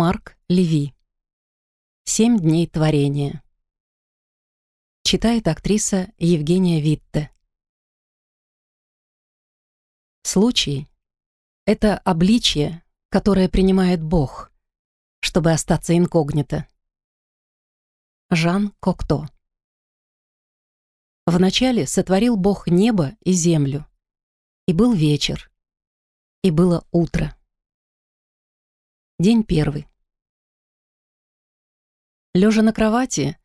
Марк Леви. «Семь дней творения». Читает актриса Евгения Витте. Случай — это обличье, которое принимает Бог, чтобы остаться инкогнито. Жан Кокто. Вначале сотворил Бог небо и землю. И был вечер, и было утро. День первый. Лежа на кровати,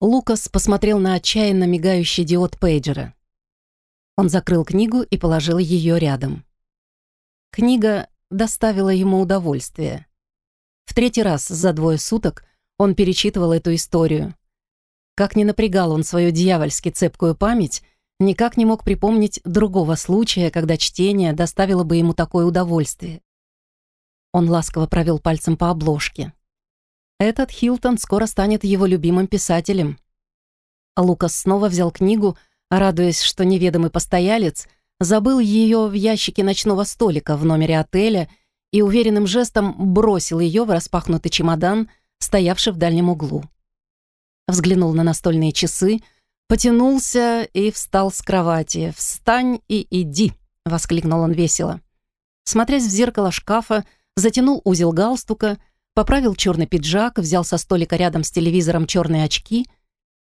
Лукас посмотрел на отчаянно мигающий диод пейджера. Он закрыл книгу и положил ее рядом. Книга доставила ему удовольствие. В третий раз за двое суток он перечитывал эту историю. Как ни напрягал он свою дьявольски цепкую память, никак не мог припомнить другого случая, когда чтение доставило бы ему такое удовольствие. Он ласково провел пальцем по обложке. Этот Хилтон скоро станет его любимым писателем. Лукас снова взял книгу, радуясь, что неведомый постоялец забыл ее в ящике ночного столика в номере отеля и уверенным жестом бросил ее в распахнутый чемодан, стоявший в дальнем углу. Взглянул на настольные часы, потянулся и встал с кровати. «Встань и иди!» — воскликнул он весело. Смотрясь в зеркало шкафа, затянул узел галстука, поправил черный пиджак, взял со столика рядом с телевизором черные очки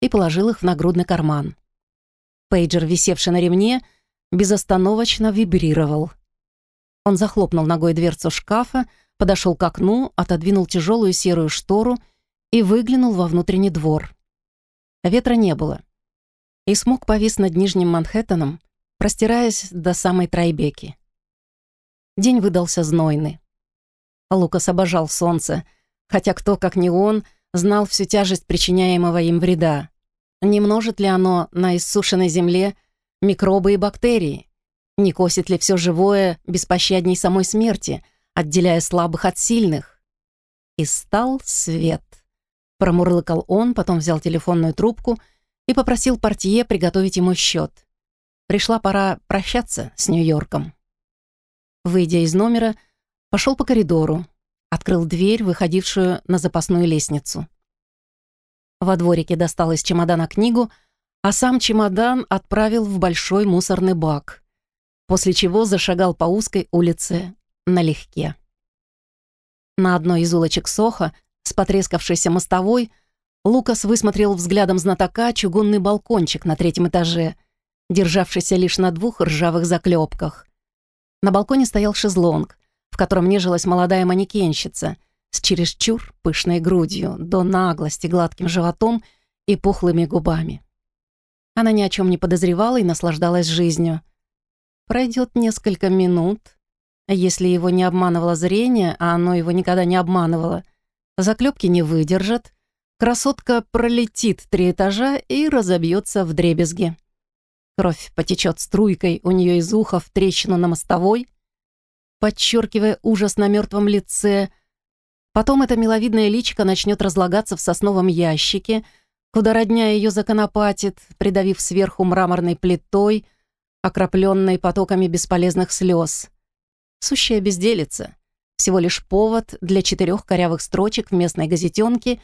и положил их в нагрудный карман. Пейджер, висевший на ремне, безостановочно вибрировал. Он захлопнул ногой дверцу шкафа, подошел к окну, отодвинул тяжелую серую штору и выглянул во внутренний двор. Ветра не было. И смог повис над Нижним Манхэттеном, простираясь до самой Трайбеки. День выдался знойный. Лукас обожал солнце, хотя кто, как не он, знал всю тяжесть причиняемого им вреда. Не множит ли оно на иссушенной земле микробы и бактерии? Не косит ли все живое беспощадней самой смерти, отделяя слабых от сильных? И стал свет. Промурлыкал он, потом взял телефонную трубку и попросил портье приготовить ему счет. Пришла пора прощаться с Нью-Йорком. Выйдя из номера, Пошел по коридору, открыл дверь, выходившую на запасную лестницу. Во дворике достал из чемодана книгу, а сам чемодан отправил в большой мусорный бак, после чего зашагал по узкой улице налегке. На одной из улочек Соха, с потрескавшейся мостовой, Лукас высмотрел взглядом знатока чугунный балкончик на третьем этаже, державшийся лишь на двух ржавых заклепках. На балконе стоял шезлонг, в котором нежилась молодая манекенщица с чересчур пышной грудью, до наглости гладким животом и пухлыми губами. Она ни о чем не подозревала и наслаждалась жизнью. Пройдет несколько минут, если его не обманывало зрение, а оно его никогда не обманывало, заклепки не выдержат, красотка пролетит три этажа и разобьется в дребезги. Кровь потечет струйкой у нее из уха в трещину на мостовой — подчеркивая ужас на мертвом лице. Потом это миловидное личико начнет разлагаться в сосновом ящике, куда родня ее законопатит, придавив сверху мраморной плитой, окропленной потоками бесполезных слез. Сущая безделица. Всего лишь повод для четырех корявых строчек в местной газетенке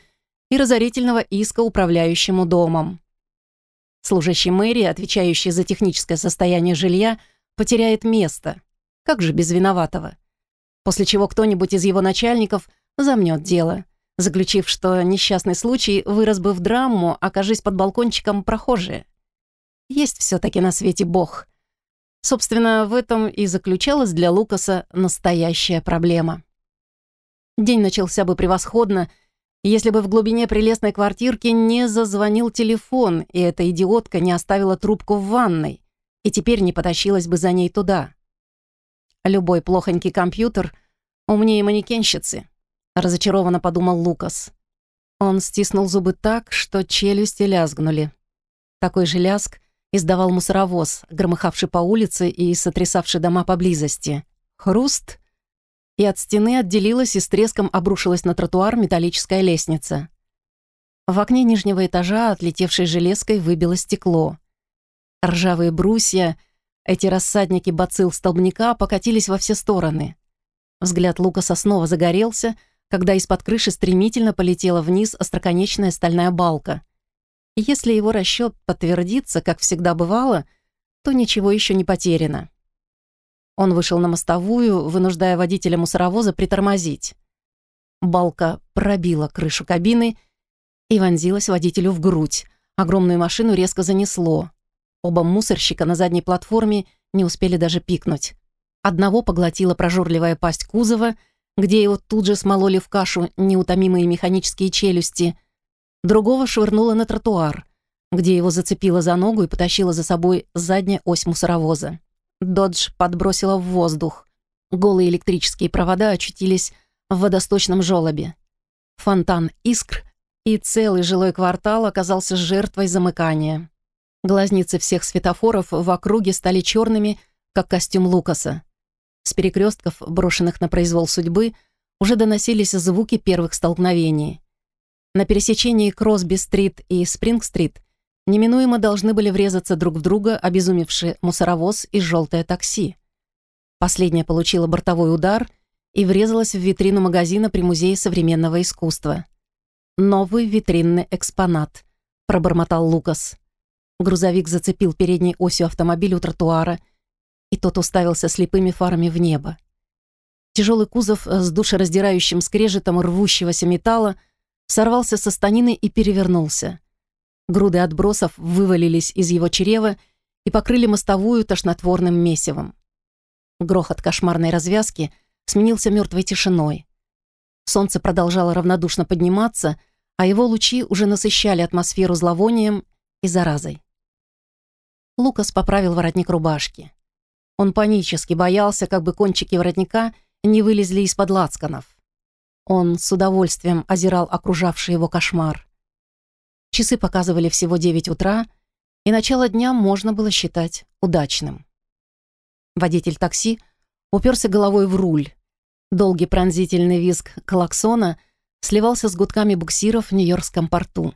и разорительного иска управляющему домом. Служащий мэрии, отвечающий за техническое состояние жилья, потеряет место. Как же без виноватого? После чего кто-нибудь из его начальников замнет дело, заключив, что несчастный случай вырос бы в драму, окажись под балкончиком прохожие. Есть все таки на свете Бог. Собственно, в этом и заключалась для Лукаса настоящая проблема. День начался бы превосходно, если бы в глубине прелестной квартирки не зазвонил телефон, и эта идиотка не оставила трубку в ванной, и теперь не потащилась бы за ней туда. Любой плохонький компьютер умнее манекенщицы, разочарованно подумал Лукас. Он стиснул зубы так, что челюсти лязгнули. Такой же лязг издавал мусоровоз, громыхавший по улице и сотрясавший дома поблизости. Хруст, и от стены отделилась и с треском обрушилась на тротуар металлическая лестница. В окне нижнего этажа, отлетевшей железкой, выбило стекло. Ржавые брусья эти рассадники бацилл столбняка покатились во все стороны. Взгляд Лукаса снова загорелся, когда из-под крыши стремительно полетела вниз остроконечная стальная балка. если его расчет подтвердится, как всегда бывало, то ничего еще не потеряно. Он вышел на мостовую, вынуждая водителя мусоровоза притормозить. Балка пробила крышу кабины и вонзилась водителю в грудь. Огромную машину резко занесло. Оба мусорщика на задней платформе не успели даже пикнуть. Одного поглотила прожорливая пасть кузова, где его тут же смололи в кашу неутомимые механические челюсти. Другого швырнуло на тротуар, где его зацепило за ногу и потащила за собой задняя ось мусоровоза. Додж подбросила в воздух. Голые электрические провода очутились в водосточном желобе. Фонтан искр, и целый жилой квартал оказался жертвой замыкания. Глазницы всех светофоров в округе стали черными, как костюм Лукаса. С перекрестков, брошенных на произвол судьбы, уже доносились звуки первых столкновений. На пересечении Кросби-стрит и Спринг-стрит неминуемо должны были врезаться друг в друга обезумевший мусоровоз и желтое такси. Последняя получила бортовой удар и врезалась в витрину магазина при Музее современного искусства. «Новый витринный экспонат», — пробормотал Лукас. Грузовик зацепил передней осью автомобиля у тротуара, и тот уставился слепыми фарами в небо. Тяжелый кузов с душераздирающим скрежетом рвущегося металла сорвался со станины и перевернулся. Груды отбросов вывалились из его чрева и покрыли мостовую тошнотворным месивом. Грохот кошмарной развязки сменился мертвой тишиной. Солнце продолжало равнодушно подниматься, а его лучи уже насыщали атмосферу зловонием и заразой. Лукас поправил воротник рубашки. Он панически боялся, как бы кончики воротника не вылезли из-под лацканов. Он с удовольствием озирал окружавший его кошмар. Часы показывали всего 9 утра, и начало дня можно было считать удачным. Водитель такси уперся головой в руль. Долгий пронзительный визг клаксона сливался с гудками буксиров в Нью-Йоркском порту.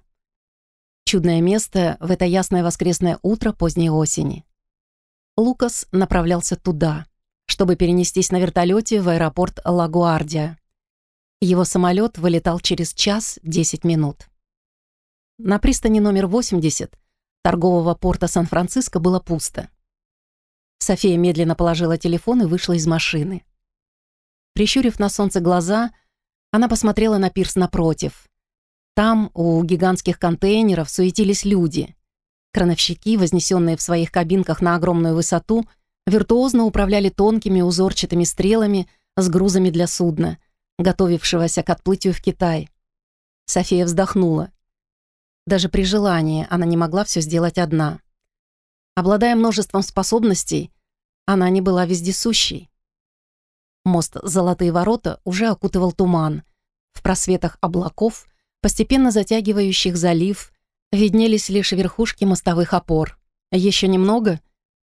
Чудное место в это ясное воскресное утро поздней осени. Лукас направлялся туда, чтобы перенестись на вертолете в аэропорт Лагуардия. Его самолет вылетал через час 10 минут. На пристани номер 80 торгового порта Сан-Франциско было пусто. София медленно положила телефон и вышла из машины. Прищурив на солнце глаза, она посмотрела на пирс напротив. Там, у гигантских контейнеров, суетились люди. Крановщики, вознесенные в своих кабинках на огромную высоту, виртуозно управляли тонкими узорчатыми стрелами с грузами для судна, готовившегося к отплытию в Китай. София вздохнула. Даже при желании она не могла все сделать одна. Обладая множеством способностей, она не была вездесущей. Мост «Золотые ворота» уже окутывал туман. В просветах облаков, постепенно затягивающих залив, виднелись лишь верхушки мостовых опор. Еще немного,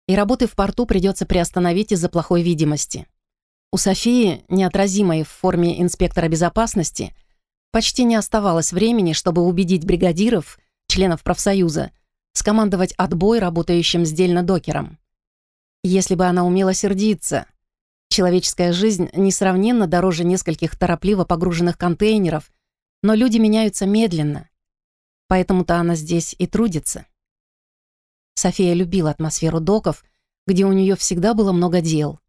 и работы в порту придется приостановить из-за плохой видимости. У Софии, неотразимой в форме инспектора безопасности, Почти не оставалось времени, чтобы убедить бригадиров, членов профсоюза, скомандовать отбой работающим сдельно докером. Если бы она умела сердиться, человеческая жизнь несравненно дороже нескольких торопливо погруженных контейнеров, но люди меняются медленно, поэтому-то она здесь и трудится. София любила атмосферу доков, где у нее всегда было много дел.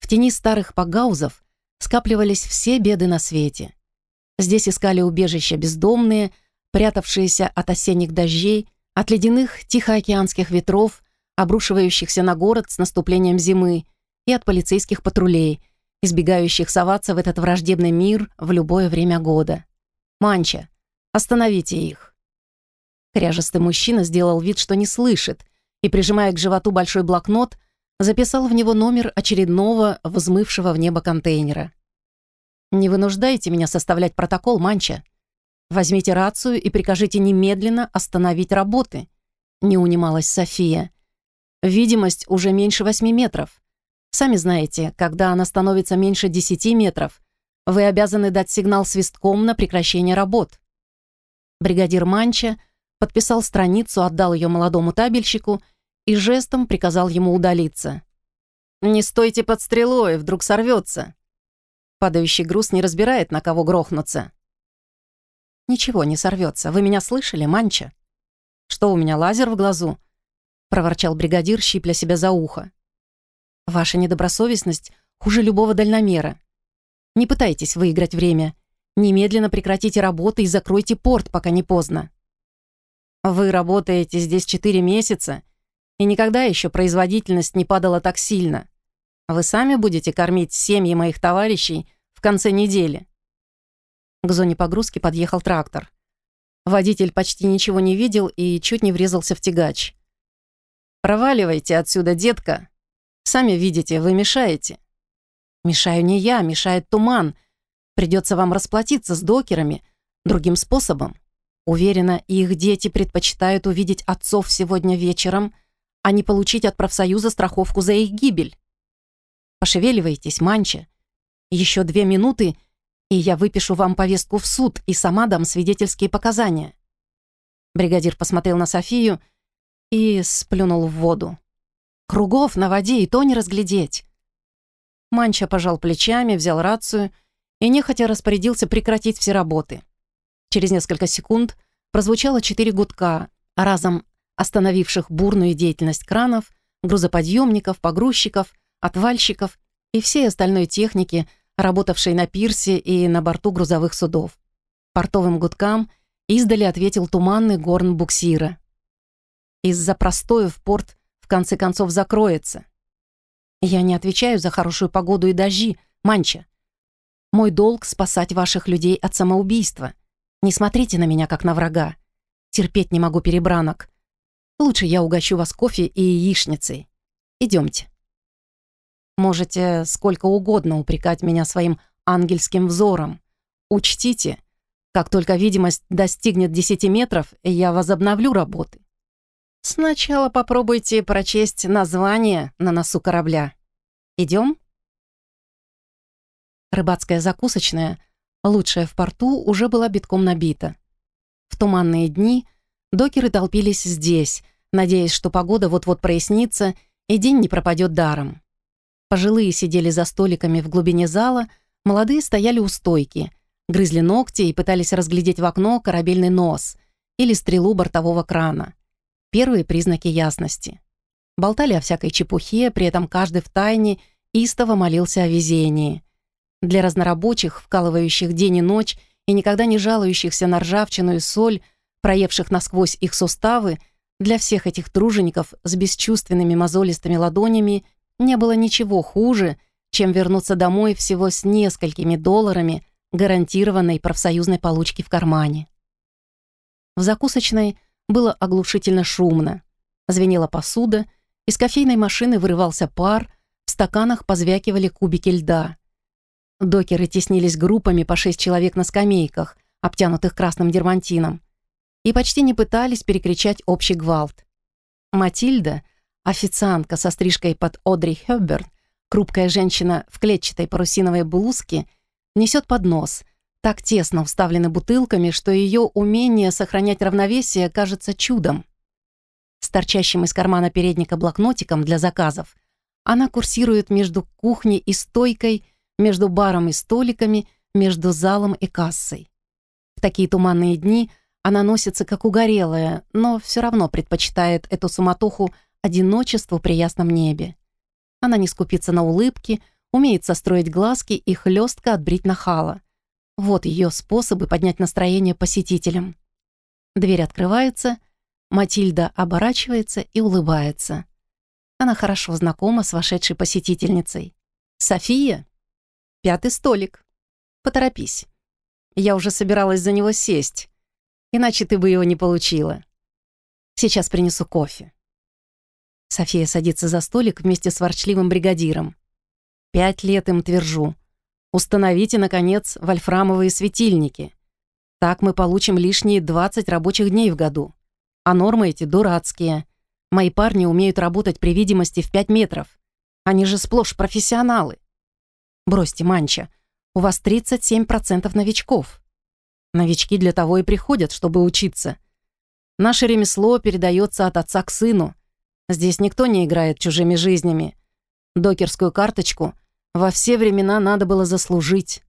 В тени старых погаузов скапливались все беды на свете. Здесь искали убежища бездомные, прятавшиеся от осенних дождей, от ледяных тихоокеанских ветров, обрушивающихся на город с наступлением зимы, и от полицейских патрулей, избегающих соваться в этот враждебный мир в любое время года. «Манча, остановите их!» Кряжестый мужчина сделал вид, что не слышит, и, прижимая к животу большой блокнот, записал в него номер очередного взмывшего в небо контейнера. «Не вынуждайте меня составлять протокол, Манча. Возьмите рацию и прикажите немедленно остановить работы», — не унималась София. «Видимость уже меньше восьми метров. Сами знаете, когда она становится меньше десяти метров, вы обязаны дать сигнал свистком на прекращение работ». Бригадир Манча подписал страницу, отдал ее молодому табельщику и жестом приказал ему удалиться. «Не стойте под стрелой, вдруг сорвется», Падающий груз не разбирает, на кого грохнуться. Ничего не сорвется. Вы меня слышали, Манча? Что, у меня лазер в глазу? Проворчал бригадир, щипля себя за ухо. Ваша недобросовестность хуже любого дальномера. Не пытайтесь выиграть время. Немедленно прекратите работу и закройте порт, пока не поздно. Вы работаете здесь четыре месяца, и никогда еще производительность не падала так сильно. Вы сами будете кормить семьи моих товарищей в конце недели. К зоне погрузки подъехал трактор. Водитель почти ничего не видел и чуть не врезался в тягач. «Проваливайте отсюда, детка. Сами видите, вы мешаете». «Мешаю не я, мешает туман. Придется вам расплатиться с докерами другим способом. Уверена, их дети предпочитают увидеть отцов сегодня вечером, а не получить от профсоюза страховку за их гибель. Пошевеливайтесь, Манча. Еще две минуты, и я выпишу вам повестку в суд и сама дам свидетельские показания». Бригадир посмотрел на Софию и сплюнул в воду. «Кругов на воде и то не разглядеть». Манча пожал плечами, взял рацию и нехотя распорядился прекратить все работы. Через несколько секунд прозвучало четыре гудка, разом остановивших бурную деятельность кранов, грузоподъемников, погрузчиков, отвальщиков и всей остальной техники, работавшей на пирсе и на борту грузовых судов. Портовым гудкам издали ответил туманный горн буксира. Из-за простоя в порт в конце концов закроется. Я не отвечаю за хорошую погоду и дожди, Манча. Мой долг — спасать ваших людей от самоубийства. Не смотрите на меня, как на врага. Терпеть не могу перебранок. Лучше я угощу вас кофе и яичницей. Идемте. Можете сколько угодно упрекать меня своим ангельским взором. Учтите, как только видимость достигнет 10 метров, я возобновлю работы. Сначала попробуйте прочесть название на носу корабля. Идем? Рыбацкая закусочная, лучшая в порту, уже была битком набита. В туманные дни докеры толпились здесь, надеясь, что погода вот-вот прояснится и день не пропадет даром. Пожилые сидели за столиками в глубине зала, молодые стояли у стойки, грызли ногти и пытались разглядеть в окно корабельный нос или стрелу бортового крана. Первые признаки ясности. Болтали о всякой чепухе, при этом каждый в тайне истово молился о везении. Для разнорабочих, вкалывающих день и ночь и никогда не жалующихся на ржавчину и соль, проевших насквозь их суставы, для всех этих тружеников с бесчувственными мозолистыми ладонями не было ничего хуже, чем вернуться домой всего с несколькими долларами гарантированной профсоюзной получки в кармане. В закусочной было оглушительно шумно. Звенела посуда, из кофейной машины вырывался пар, в стаканах позвякивали кубики льда. Докеры теснились группами по шесть человек на скамейках, обтянутых красным дермантином, и почти не пытались перекричать общий гвалт. Матильда — Официантка со стрижкой под Одри Хёбберн, крупкая женщина в клетчатой парусиновой блузке, несет поднос, так тесно вставлены бутылками, что ее умение сохранять равновесие кажется чудом. С торчащим из кармана передника блокнотиком для заказов она курсирует между кухней и стойкой, между баром и столиками, между залом и кассой. В такие туманные дни она носится как угорелая, но все равно предпочитает эту суматоху одиночеству при ясном небе. Она не скупится на улыбки, умеет состроить глазки и хлестко отбрить нахала. Вот ее способы поднять настроение посетителям. Дверь открывается, Матильда оборачивается и улыбается. Она хорошо знакома с вошедшей посетительницей. «София?» «Пятый столик. Поторопись. Я уже собиралась за него сесть, иначе ты бы его не получила. Сейчас принесу кофе». София садится за столик вместе с ворчливым бригадиром. Пять лет им твержу. Установите, наконец, вольфрамовые светильники. Так мы получим лишние 20 рабочих дней в году. А нормы эти дурацкие. Мои парни умеют работать при видимости в 5 метров. Они же сплошь профессионалы. Бросьте, Манча, у вас 37% новичков. Новички для того и приходят, чтобы учиться. Наше ремесло передается от отца к сыну. Здесь никто не играет чужими жизнями. Докерскую карточку Во все времена надо было заслужить.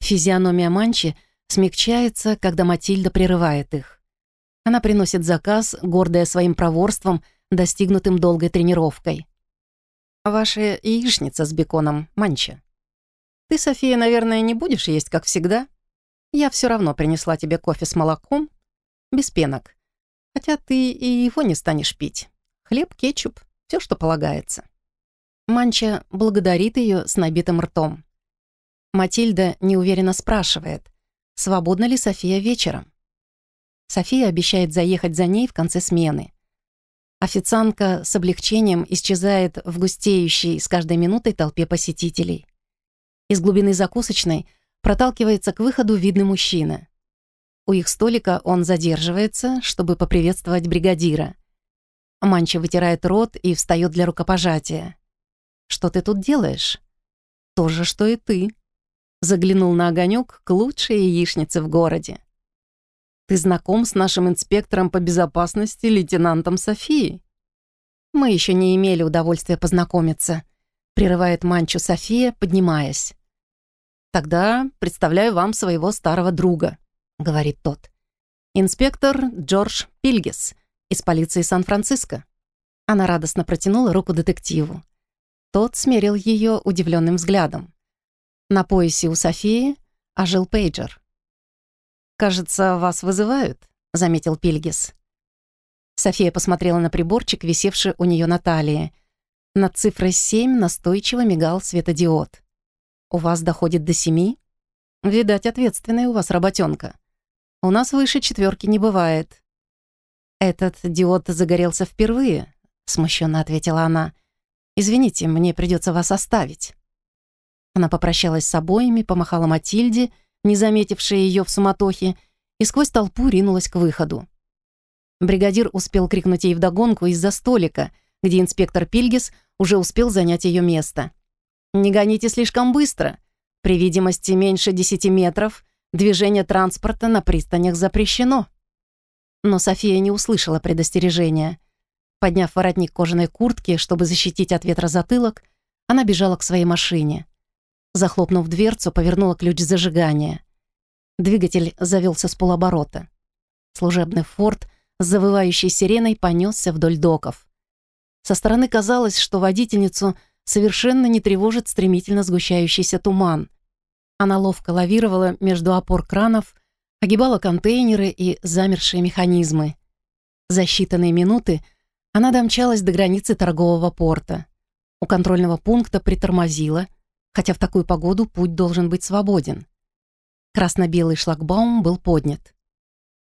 Физиономия Манчи смягчается, когда Матильда прерывает их. Она приносит заказ, гордая своим проворством, достигнутым долгой тренировкой. «Ваша яичница с беконом, Манча. Ты, София, наверное, не будешь есть, как всегда? Я все равно принесла тебе кофе с молоком, без пенок. Хотя ты и его не станешь пить. Хлеб, кетчуп, все, что полагается». Манча благодарит ее с набитым ртом. Матильда неуверенно спрашивает, свободна ли София вечером. София обещает заехать за ней в конце смены. Официантка с облегчением исчезает в густеющей с каждой минутой толпе посетителей. Из глубины закусочной проталкивается к выходу видный мужчина. У их столика он задерживается, чтобы поприветствовать бригадира. Манча вытирает рот и встает для рукопожатия. «Что ты тут делаешь?» «То же, что и ты», заглянул на огонек к лучшей яичнице в городе. «Ты знаком с нашим инспектором по безопасности, лейтенантом Софией?» «Мы еще не имели удовольствия познакомиться», — прерывает Манчу София, поднимаясь. «Тогда представляю вам своего старого друга», — говорит тот. «Инспектор Джордж Пильгис из полиции Сан-Франциско». Она радостно протянула руку детективу. Тот смерил ее удивленным взглядом. На поясе у Софии ожил пейджер. «Кажется, вас вызывают», — заметил Пильгис. София посмотрела на приборчик, висевший у нее на талии. Над цифрой 7 настойчиво мигал светодиод. «У вас доходит до семи? Видать, ответственная у вас работенка. У нас выше четверки не бывает». «Этот диод загорелся впервые», — смущенно ответила она. «Извините, мне придется вас оставить». Она попрощалась с обоими, помахала Матильде, не заметившей ее в суматохе, и сквозь толпу ринулась к выходу. Бригадир успел крикнуть ей вдогонку из-за столика, где инспектор Пильгис уже успел занять ее место. «Не гоните слишком быстро. При видимости меньше 10 метров движение транспорта на пристанях запрещено». Но София не услышала предостережения. Подняв воротник кожаной куртки, чтобы защитить от ветра затылок, она бежала к своей машине. Захлопнув дверцу, повернула ключ зажигания. Двигатель завелся с полоборота. Служебный форт с завывающей сиреной понесся вдоль доков. Со стороны казалось, что водительницу совершенно не тревожит стремительно сгущающийся туман. Она ловко лавировала между опор кранов, огибала контейнеры и замершие механизмы. За считанные минуты она домчалась до границы торгового порта. У контрольного пункта притормозила — хотя в такую погоду путь должен быть свободен. Красно-белый шлагбаум был поднят.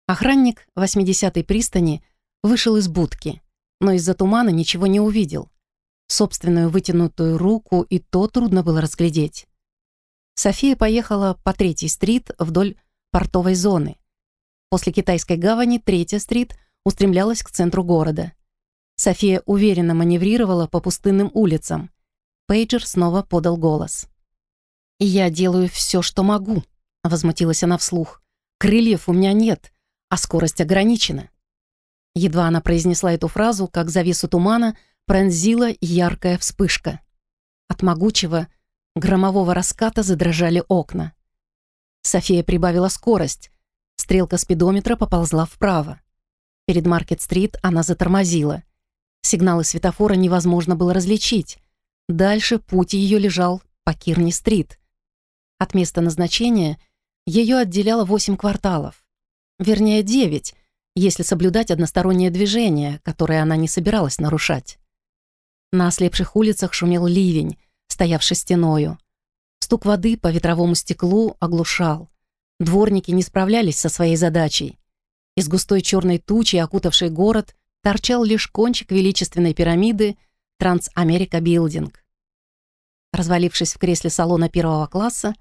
Охранник 80-й пристани вышел из будки, но из-за тумана ничего не увидел. Собственную вытянутую руку и то трудно было разглядеть. София поехала по третьей стрит вдоль портовой зоны. После китайской гавани третья стрит устремлялась к центру города. София уверенно маневрировала по пустынным улицам. Пейджер снова подал голос. «Я делаю все, что могу», — возмутилась она вслух. «Крыльев у меня нет, а скорость ограничена». Едва она произнесла эту фразу, как завесу тумана пронзила яркая вспышка. От могучего, громового раската задрожали окна. София прибавила скорость. Стрелка спидометра поползла вправо. Перед Маркет-стрит она затормозила. Сигналы светофора невозможно было различить. Дальше путь ее лежал по Кирни-стрит. От места назначения ее отделяло восемь кварталов. Вернее, девять, если соблюдать одностороннее движение, которое она не собиралась нарушать. На ослепших улицах шумел ливень, стоявший стеною. Стук воды по ветровому стеклу оглушал. Дворники не справлялись со своей задачей. Из густой черной тучи, окутавшей город, торчал лишь кончик величественной пирамиды Трансамерика Билдинг. Развалившись в кресле салона первого класса,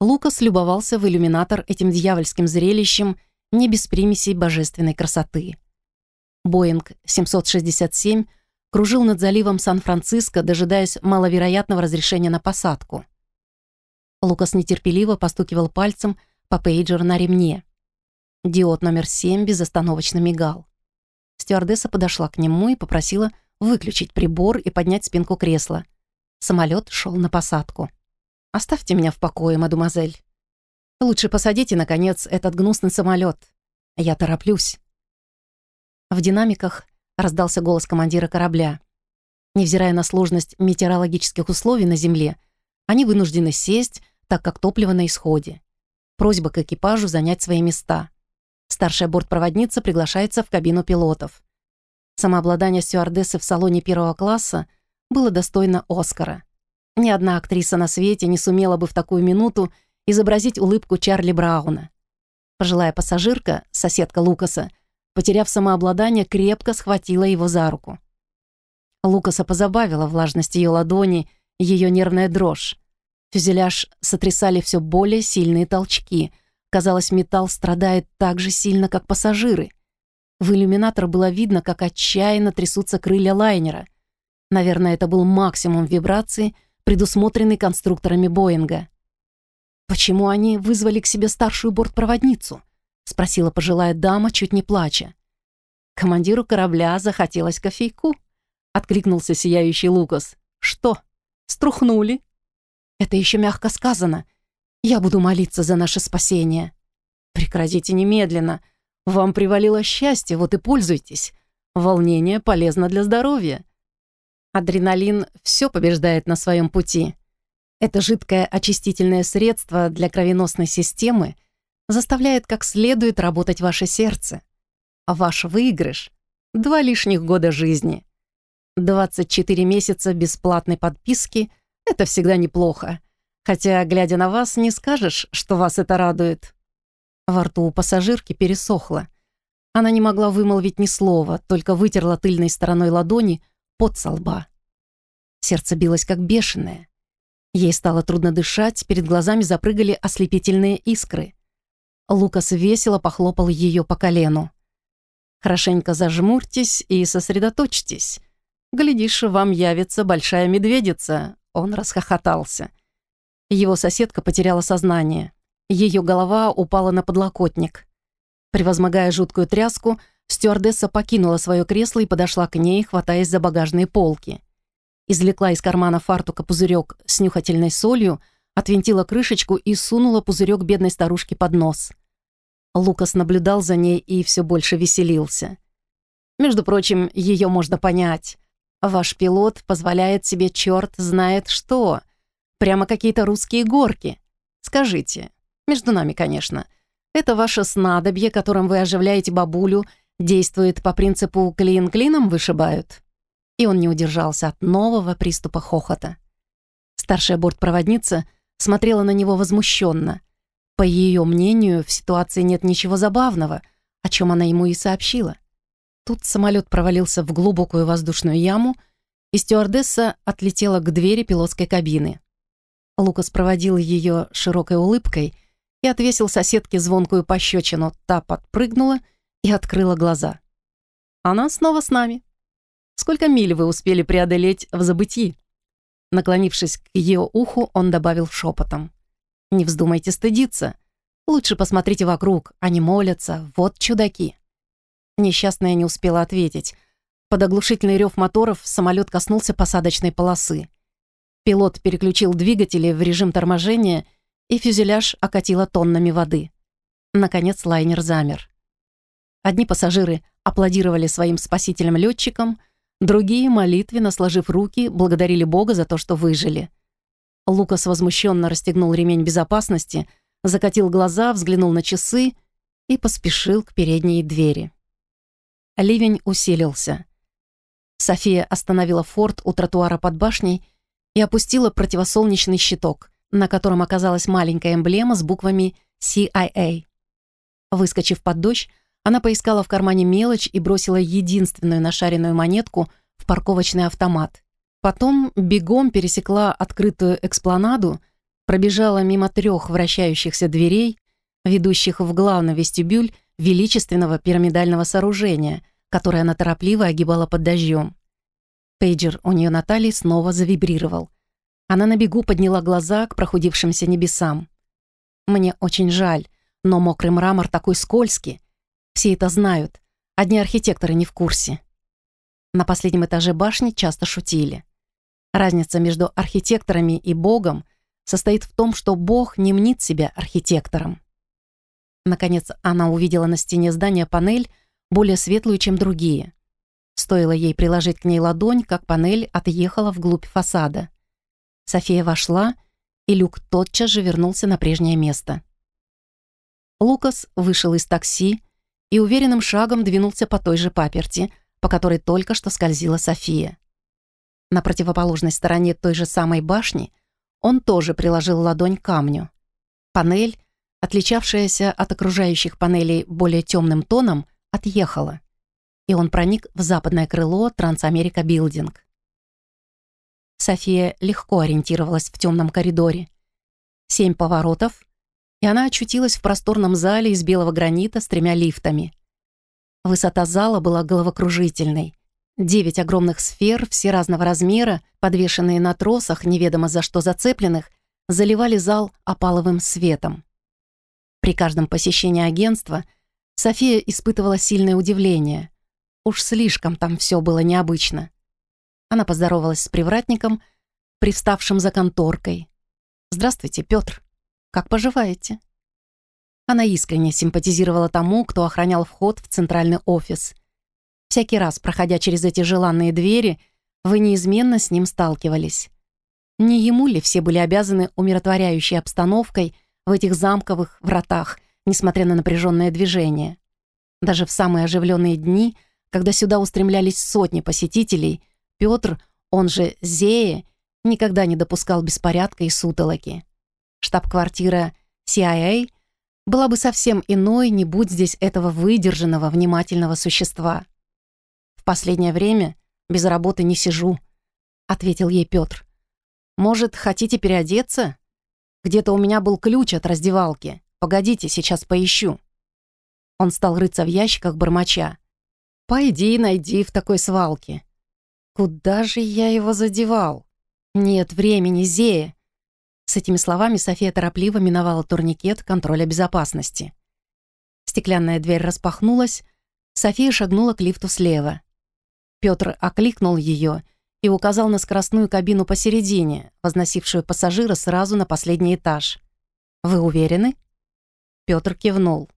Лукас любовался в иллюминатор этим дьявольским зрелищем не без примесей божественной красоты. Боинг 767 кружил над заливом Сан-Франциско, дожидаясь маловероятного разрешения на посадку. Лукас нетерпеливо постукивал пальцем по пейджеру на ремне. Диод номер 7 безостановочно мигал. Стюардесса подошла к нему и попросила выключить прибор и поднять спинку кресла. Самолет шел на посадку. «Оставьте меня в покое, мадемуазель. Лучше посадите, наконец, этот гнусный самолет. Я тороплюсь». В динамиках раздался голос командира корабля. Невзирая на сложность метеорологических условий на Земле, они вынуждены сесть, так как топливо на исходе. Просьба к экипажу занять свои места. Старшая бортпроводница приглашается в кабину пилотов. Самообладание стюардессы в салоне первого класса было достойно Оскара. Ни одна актриса на свете не сумела бы в такую минуту изобразить улыбку Чарли Брауна. Пожилая пассажирка, соседка Лукаса, потеряв самообладание, крепко схватила его за руку. Лукаса позабавила влажность ее ладони, ее нервная дрожь. Фюзеляж сотрясали все более сильные толчки. Казалось, металл страдает так же сильно, как пассажиры. В иллюминатор было видно, как отчаянно трясутся крылья лайнера. Наверное, это был максимум вибрации, предусмотренный конструкторами Боинга. «Почему они вызвали к себе старшую бортпроводницу?» — спросила пожилая дама, чуть не плача. «Командиру корабля захотелось кофейку», — откликнулся сияющий Лукас. «Что, струхнули?» «Это еще мягко сказано. Я буду молиться за наше спасение». «Прекратите немедленно. Вам привалило счастье, вот и пользуйтесь. Волнение полезно для здоровья». Адреналин все побеждает на своем пути. Это жидкое очистительное средство для кровеносной системы заставляет как следует работать ваше сердце. А ваш выигрыш — два лишних года жизни. 24 месяца бесплатной подписки — это всегда неплохо. Хотя, глядя на вас, не скажешь, что вас это радует. Во рту у пассажирки пересохло. Она не могла вымолвить ни слова, только вытерла тыльной стороной ладони под со лба. Сердце билось как бешеное. Ей стало трудно дышать, перед глазами запрыгали ослепительные искры. Лукас весело похлопал ее по колену. «Хорошенько зажмурьтесь и сосредоточьтесь. Глядишь, вам явится большая медведица». Он расхохотался. Его соседка потеряла сознание. Ее голова упала на подлокотник. Превозмогая жуткую тряску, стюардесса покинула свое кресло и подошла к ней, хватаясь за багажные полки извлекла из кармана фартука пузырек с нюхательной солью, отвинтила крышечку и сунула пузырек бедной старушке под нос. Лукас наблюдал за ней и все больше веселился. Между прочим, ее можно понять. Ваш пилот позволяет себе черт знает что. Прямо какие-то русские горки. Скажите, между нами, конечно, это ваше снадобье, которым вы оживляете бабулю, действует по принципу «клин клином вышибают»? и он не удержался от нового приступа хохота. Старшая бортпроводница смотрела на него возмущенно. По ее мнению, в ситуации нет ничего забавного, о чем она ему и сообщила. Тут самолет провалился в глубокую воздушную яму, и стюардесса отлетела к двери пилотской кабины. Лукас проводил ее широкой улыбкой и отвесил соседке звонкую пощечину. Та подпрыгнула и открыла глаза. «Она снова с нами», Сколько миль вы успели преодолеть в забытии?» Наклонившись к ее уху, он добавил шепотом. «Не вздумайте стыдиться. Лучше посмотрите вокруг, они молятся, вот чудаки». Несчастная не успела ответить. Под оглушительный рев моторов самолет коснулся посадочной полосы. Пилот переключил двигатели в режим торможения, и фюзеляж окатило тоннами воды. Наконец лайнер замер. Одни пассажиры аплодировали своим спасителям-летчикам — Другие, молитвенно сложив руки, благодарили Бога за то, что выжили. Лукас возмущенно расстегнул ремень безопасности, закатил глаза, взглянул на часы и поспешил к передней двери. Ливень усилился. София остановила форт у тротуара под башней и опустила противосолнечный щиток, на котором оказалась маленькая эмблема с буквами CIA. Выскочив под дождь, она поискала в кармане мелочь и бросила единственную нашаренную монетку в парковочный автомат. Потом бегом пересекла открытую экспланаду, пробежала мимо трех вращающихся дверей, ведущих в главный вестибюль величественного пирамидального сооружения, которое она торопливо огибала под дождем. Пейджер у нее на талии снова завибрировал. Она на бегу подняла глаза к прохудившимся небесам. «Мне очень жаль, но мокрый мрамор такой скользкий, все это знают. Одни архитекторы не в курсе. На последнем этаже башни часто шутили. Разница между архитекторами и Богом состоит в том, что Бог не мнит себя архитектором. Наконец она увидела на стене здания панель, более светлую, чем другие. Стоило ей приложить к ней ладонь, как панель отъехала вглубь фасада. София вошла, и люк тотчас же вернулся на прежнее место. Лукас вышел из такси и уверенным шагом двинулся по той же паперти, по которой только что скользила София. На противоположной стороне той же самой башни он тоже приложил ладонь к камню. Панель, отличавшаяся от окружающих панелей более темным тоном, отъехала, и он проник в западное крыло Трансамерика Билдинг. София легко ориентировалась в темном коридоре. Семь поворотов, и она очутилась в просторном зале из белого гранита с тремя лифтами. Высота зала была головокружительной. Девять огромных сфер, все разного размера, подвешенные на тросах, неведомо за что зацепленных, заливали зал опаловым светом. При каждом посещении агентства София испытывала сильное удивление. Уж слишком там все было необычно. Она поздоровалась с привратником, привставшим за конторкой. «Здравствуйте, Петр. Как поживаете?» Она искренне симпатизировала тому, кто охранял вход в центральный офис. Всякий раз, проходя через эти желанные двери, вы неизменно с ним сталкивались. Не ему ли все были обязаны умиротворяющей обстановкой в этих замковых вратах, несмотря на напряженное движение? Даже в самые оживленные дни, когда сюда устремлялись сотни посетителей, Петр, он же Зея, никогда не допускал беспорядка и сутолоки. Штаб-квартира CIA была бы совсем иной, не будь здесь этого выдержанного, внимательного существа. «В последнее время без работы не сижу», — ответил ей Петр. «Может, хотите переодеться? Где-то у меня был ключ от раздевалки. Погодите, сейчас поищу». Он стал рыться в ящиках бормоча. «Пойди найди в такой свалке». «Куда же я его задевал?» «Нет времени, Зея. С этими словами София торопливо миновала турникет контроля безопасности. Стеклянная дверь распахнулась, София шагнула к лифту слева. Петр окликнул ее и указал на скоростную кабину посередине, возносившую пассажира сразу на последний этаж. «Вы уверены?» Петр кивнул.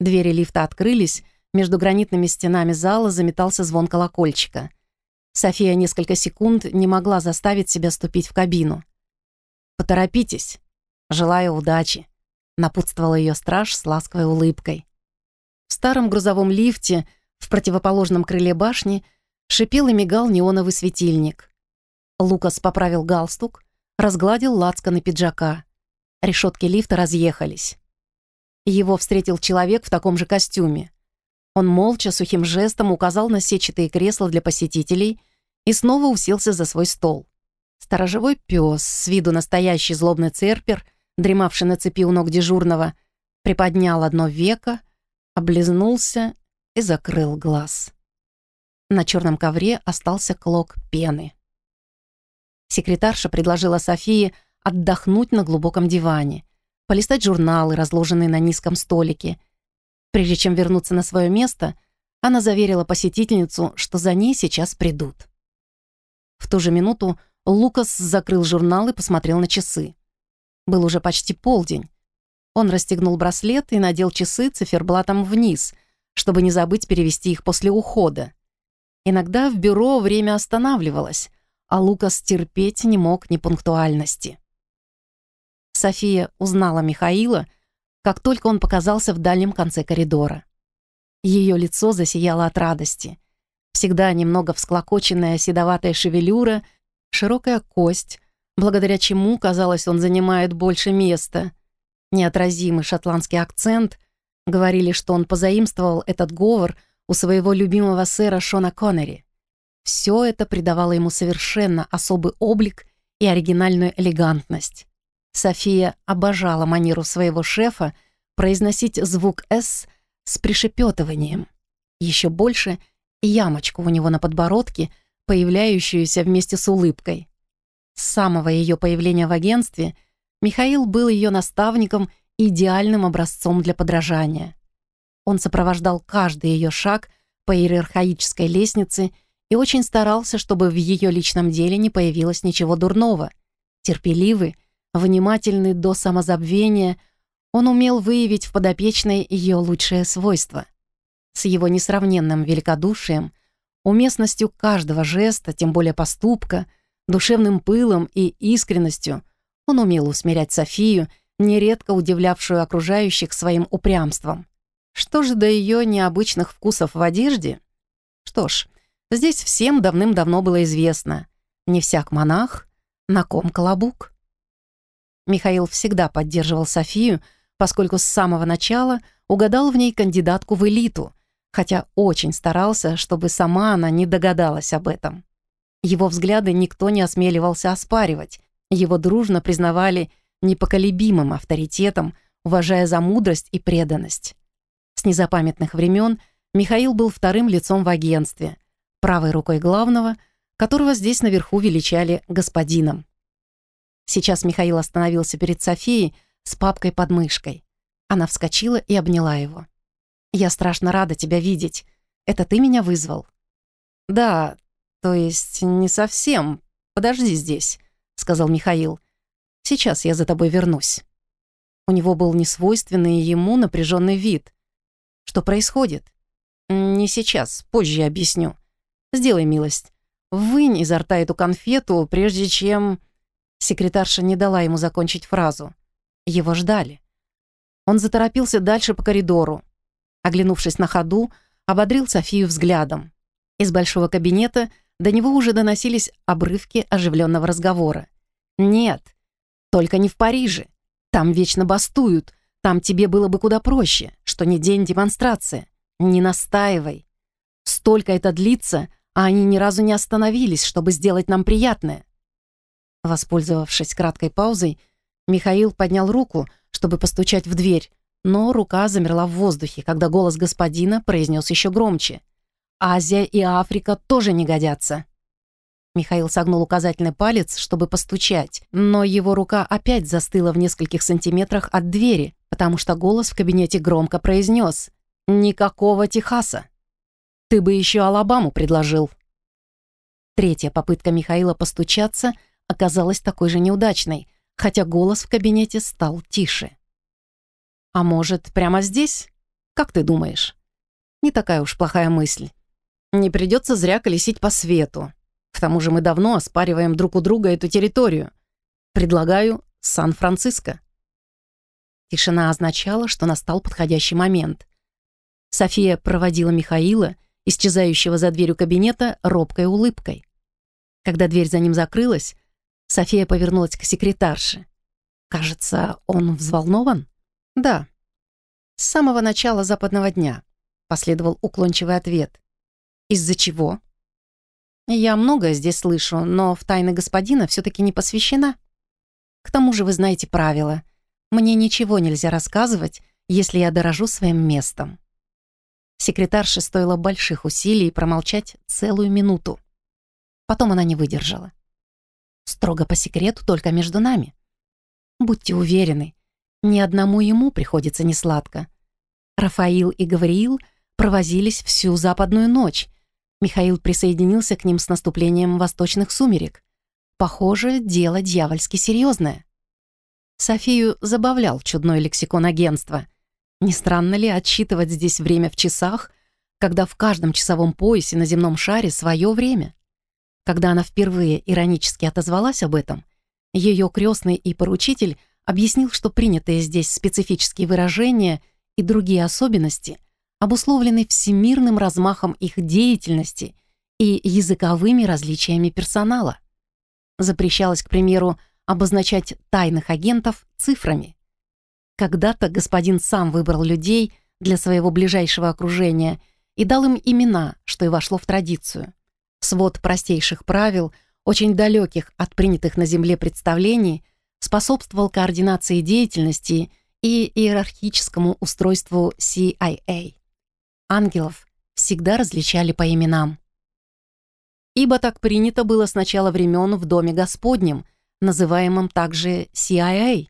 Двери лифта открылись, между гранитными стенами зала заметался звон колокольчика. София несколько секунд не могла заставить себя ступить в кабину. «Поторопитесь. Желаю удачи», — напутствовал ее страж с ласковой улыбкой. В старом грузовом лифте в противоположном крыле башни шипел и мигал неоновый светильник. Лукас поправил галстук, разгладил лацканы пиджака. Решетки лифта разъехались. Его встретил человек в таком же костюме. Он молча, сухим жестом указал на сетчатые кресла для посетителей и снова уселся за свой стол. Сторожевой пес, с виду настоящий злобный церпер, дремавший на цепи у ног дежурного, приподнял одно веко, облизнулся и закрыл глаз. На черном ковре остался клок пены. Секретарша предложила Софии отдохнуть на глубоком диване, полистать журналы, разложенные на низком столике. Прежде чем вернуться на свое место, она заверила посетительницу, что за ней сейчас придут. В ту же минуту Лукас закрыл журнал и посмотрел на часы. Был уже почти полдень. Он расстегнул браслет и надел часы циферблатом вниз, чтобы не забыть перевести их после ухода. Иногда в бюро время останавливалось, а Лукас терпеть не мог непунктуальности. София узнала Михаила, как только он показался в дальнем конце коридора. Ее лицо засияло от радости. Всегда немного всклокоченная седоватая шевелюра широкая кость, благодаря чему, казалось, он занимает больше места. Неотразимый шотландский акцент. Говорили, что он позаимствовал этот говор у своего любимого сэра Шона Коннери. Все это придавало ему совершенно особый облик и оригинальную элегантность. София обожала манеру своего шефа произносить звук «с» с пришепетыванием. Еще больше — ямочку у него на подбородке — появляющуюся вместе с улыбкой. С самого ее появления в агентстве Михаил был ее наставником и идеальным образцом для подражания. Он сопровождал каждый ее шаг по иерархической лестнице и очень старался, чтобы в ее личном деле не появилось ничего дурного. Терпеливый, внимательный до самозабвения, он умел выявить в подопечной ее лучшее свойство. С его несравненным великодушием, уместностью каждого жеста, тем более поступка, душевным пылом и искренностью он умел усмирять Софию, нередко удивлявшую окружающих своим упрямством. Что же до ее необычных вкусов в одежде? Что ж, здесь всем давным-давно было известно. Не всяк монах, на ком колобук. Михаил всегда поддерживал Софию, поскольку с самого начала угадал в ней кандидатку в элиту, хотя очень старался, чтобы сама она не догадалась об этом. Его взгляды никто не осмеливался оспаривать, его дружно признавали непоколебимым авторитетом, уважая за мудрость и преданность. С незапамятных времен Михаил был вторым лицом в агентстве, правой рукой главного, которого здесь наверху величали господином. Сейчас Михаил остановился перед Софией с папкой под мышкой. Она вскочила и обняла его. «Я страшно рада тебя видеть. Это ты меня вызвал?» «Да, то есть не совсем. Подожди здесь», — сказал Михаил. «Сейчас я за тобой вернусь». У него был несвойственный ему напряженный вид. Что происходит? Не сейчас, позже объясню. Сделай милость. Вынь изо рта эту конфету, прежде чем... Секретарша не дала ему закончить фразу. Его ждали. Он заторопился дальше по коридору. Оглянувшись на ходу, ободрил Софию взглядом. Из большого кабинета до него уже доносились обрывки оживленного разговора. «Нет, только не в Париже. Там вечно бастуют, там тебе было бы куда проще, что не день демонстрации. Не настаивай. Столько это длится, а они ни разу не остановились, чтобы сделать нам приятное. Воспользовавшись краткой паузой, Михаил поднял руку, чтобы постучать в дверь, но рука замерла в воздухе, когда голос господина произнес еще громче. «Азия и Африка тоже не годятся». Михаил согнул указательный палец, чтобы постучать, но его рука опять застыла в нескольких сантиметрах от двери, потому что голос в кабинете громко произнес «Никакого Техаса! Ты бы еще Алабаму предложил!» Третья попытка Михаила постучаться оказалась такой же неудачной, хотя голос в кабинете стал тише. «А может, прямо здесь? Как ты думаешь?» Не такая уж плохая мысль. Не придется зря колесить по свету. К тому же мы давно оспариваем друг у друга эту территорию. Предлагаю Сан-Франциско». Тишина означала, что настал подходящий момент. София проводила Михаила, исчезающего за дверью кабинета, робкой улыбкой. Когда дверь за ним закрылась, София повернулась к секретарше. «Кажется, он взволнован?» «Да». «С самого начала западного дня», — последовал уклончивый ответ. «Из-за чего?» Я многое здесь слышу, но в тайны господина все-таки не посвящена. К тому же вы знаете правила. Мне ничего нельзя рассказывать, если я дорожу своим местом. Секретарше стоило больших усилий промолчать целую минуту. Потом она не выдержала. Строго по секрету, только между нами. Будьте уверены, ни одному ему приходится несладко. Рафаил и Гавриил провозились всю западную ночь, Михаил присоединился к ним с наступлением восточных сумерек. Похоже, дело дьявольски серьезное. Софию забавлял чудной лексикон агентства. Не странно ли отсчитывать здесь время в часах, когда в каждом часовом поясе на земном шаре свое время? Когда она впервые иронически отозвалась об этом, ее крестный и поручитель объяснил, что принятые здесь специфические выражения и другие особенности — обусловленный всемирным размахом их деятельности и языковыми различиями персонала. Запрещалось, к примеру, обозначать тайных агентов цифрами. Когда-то господин сам выбрал людей для своего ближайшего окружения и дал им имена, что и вошло в традицию. Свод простейших правил, очень далеких от принятых на Земле представлений, способствовал координации деятельности и иерархическому устройству CIA ангелов всегда различали по именам. Ибо так принято было с начала времен в Доме Господнем, называемом также CIA,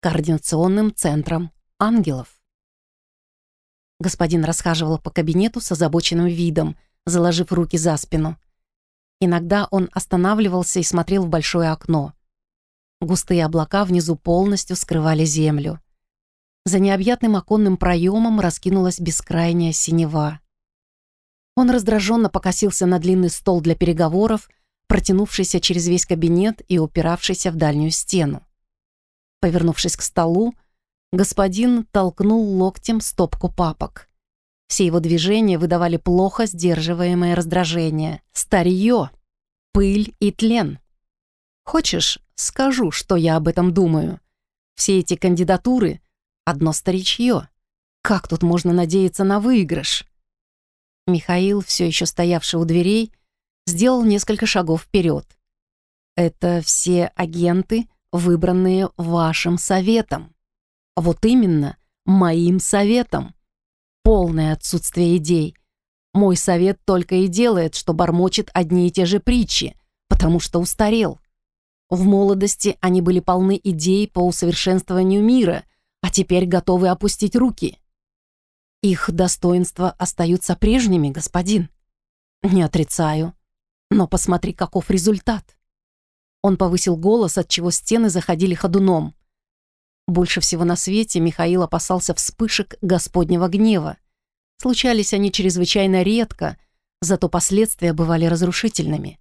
Координационным центром ангелов. Господин расхаживал по кабинету с озабоченным видом, заложив руки за спину. Иногда он останавливался и смотрел в большое окно. Густые облака внизу полностью скрывали землю. За необъятным оконным проемом раскинулась бескрайняя синева. Он раздраженно покосился на длинный стол для переговоров, протянувшийся через весь кабинет и упиравшийся в дальнюю стену. Повернувшись к столу, господин толкнул локтем стопку папок. Все его движения выдавали плохо сдерживаемое раздражение. Старье, пыль и тлен. Хочешь, скажу, что я об этом думаю? Все эти кандидатуры — одно старичье. Как тут можно надеяться на выигрыш? Михаил, все еще стоявший у дверей, сделал несколько шагов вперед. Это все агенты, выбранные вашим советом. Вот именно, моим советом полное отсутствие идей. Мой совет только и делает, что бормочет одни и те же притчи, потому что устарел. В молодости они были полны идей по усовершенствованию мира, а теперь готовы опустить руки. Их достоинства остаются прежними, господин. Не отрицаю. Но посмотри, каков результат. Он повысил голос, от чего стены заходили ходуном. Больше всего на свете Михаил опасался вспышек Господнего гнева. Случались они чрезвычайно редко, зато последствия бывали разрушительными.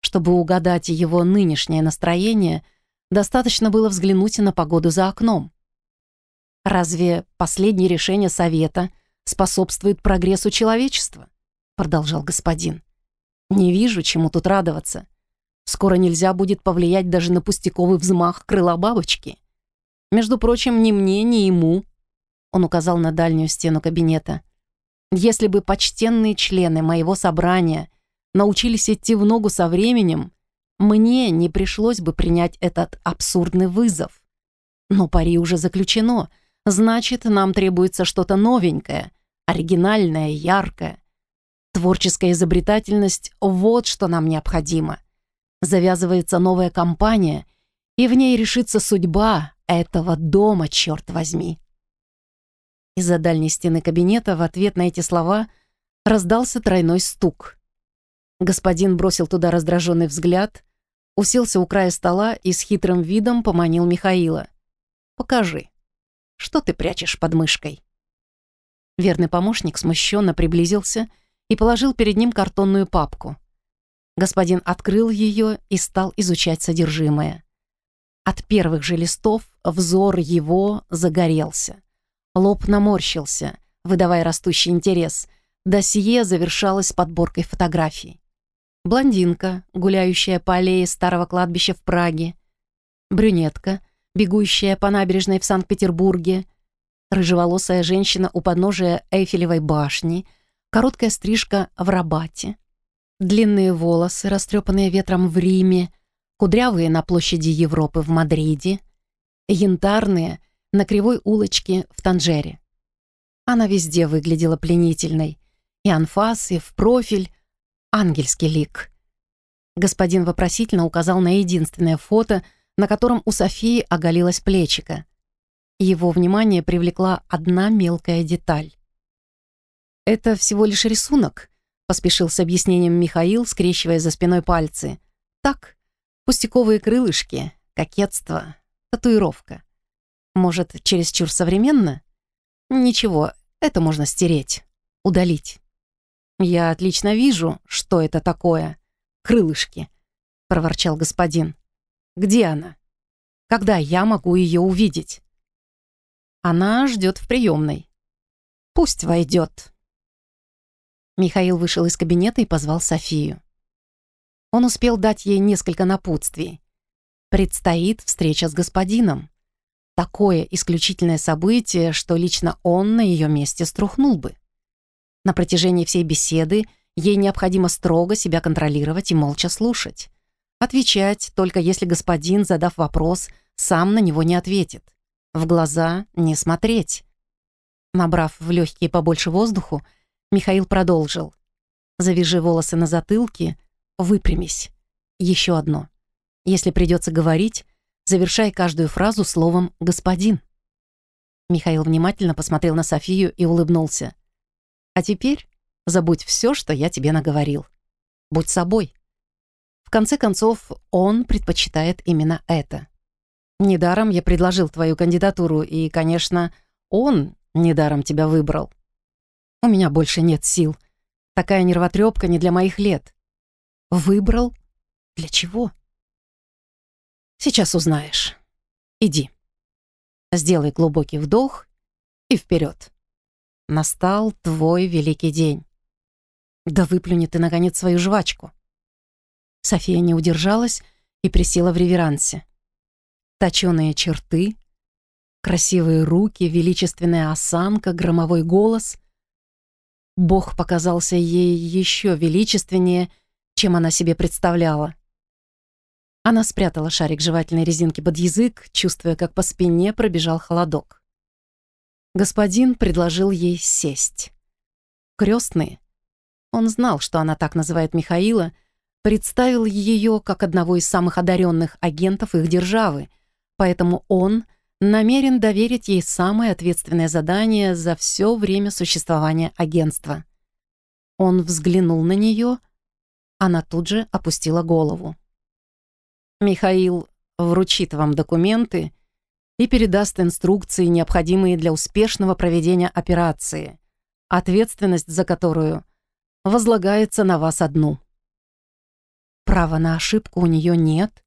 Чтобы угадать его нынешнее настроение, достаточно было взглянуть на погоду за окном. «Разве последнее решение Совета способствует прогрессу человечества?» продолжал господин. «Не вижу, чему тут радоваться. Скоро нельзя будет повлиять даже на пустяковый взмах крыла бабочки. Между прочим, ни мне, ни ему, он указал на дальнюю стену кабинета. Если бы почтенные члены моего собрания научились идти в ногу со временем, мне не пришлось бы принять этот абсурдный вызов. Но пари уже заключено, значит, нам требуется что-то новенькое, оригинальное, яркое. Творческая изобретательность — вот что нам необходимо. Завязывается новая кампания, и в ней решится судьба, этого дома, черт возьми. Из-за дальней стены кабинета в ответ на эти слова раздался тройной стук. Господин бросил туда раздраженный взгляд, уселся у края стола и с хитрым видом поманил Михаила. «Покажи, что ты прячешь под мышкой?» Верный помощник смущенно приблизился и положил перед ним картонную папку. Господин открыл ее и стал изучать содержимое. От первых же листов взор его загорелся. Лоб наморщился, выдавая растущий интерес. Досье завершалось подборкой фотографий. Блондинка, гуляющая по аллее старого кладбища в Праге. Брюнетка, бегущая по набережной в Санкт-Петербурге. Рыжеволосая женщина у подножия Эйфелевой башни. Короткая стрижка в Рабате. Длинные волосы, растрепанные ветром в Риме кудрявые на площади Европы в Мадриде, янтарные на кривой улочке в Танжере. Она везде выглядела пленительной. И анфас, и в профиль. Ангельский лик. Господин вопросительно указал на единственное фото, на котором у Софии оголилось плечико. Его внимание привлекла одна мелкая деталь. «Это всего лишь рисунок», — поспешил с объяснением Михаил, скрещивая за спиной пальцы. «Так, Пустяковые крылышки, кокетство, татуировка. Может, чересчур современно? Ничего, это можно стереть, удалить. Я отлично вижу, что это такое. Крылышки, проворчал господин. Где она? Когда я могу ее увидеть? Она ждет в приемной. Пусть войдет. Михаил вышел из кабинета и позвал Софию. Он успел дать ей несколько напутствий. Предстоит встреча с господином. Такое исключительное событие, что лично он на ее месте струхнул бы. На протяжении всей беседы ей необходимо строго себя контролировать и молча слушать. Отвечать, только если господин, задав вопрос, сам на него не ответит. В глаза не смотреть. Набрав в легкие побольше воздуху, Михаил продолжил. «Завяжи волосы на затылке, Выпрямись. Еще одно. Если придется говорить, завершай каждую фразу словом «господин». Михаил внимательно посмотрел на Софию и улыбнулся. «А теперь забудь все, что я тебе наговорил. Будь собой. конце концов, он предпочитает именно это. Недаром я предложил твою кандидатуру, и, конечно, он недаром тебя выбрал. У меня больше нет сил. Такая нервотрепка не для моих лет. Выбрал? Для чего? Сейчас узнаешь. Иди. Сделай глубокий вдох и вперед. Настал твой великий день. Да выплюни ты, наконец, свою жвачку. София не удержалась и присела в реверансе. Точёные черты, красивые руки, величественная осанка, громовой голос. Бог показался ей еще величественнее, чем она себе представляла. Она спрятала шарик жевательной резинки под язык, чувствуя, как по спине пробежал холодок. Господин предложил ей сесть. Крестный, он знал, что она так называет Михаила, представил ее как одного из самых одаренных агентов их державы, поэтому он намерен доверить ей самое ответственное задание за все время существования агентства. Он взглянул на нее, она тут же опустила голову. Михаил вручит вам документы и передаст инструкции, необходимые для успешного проведения операции, ответственность за которую возлагается на вас одну. Права на ошибку у нее нет,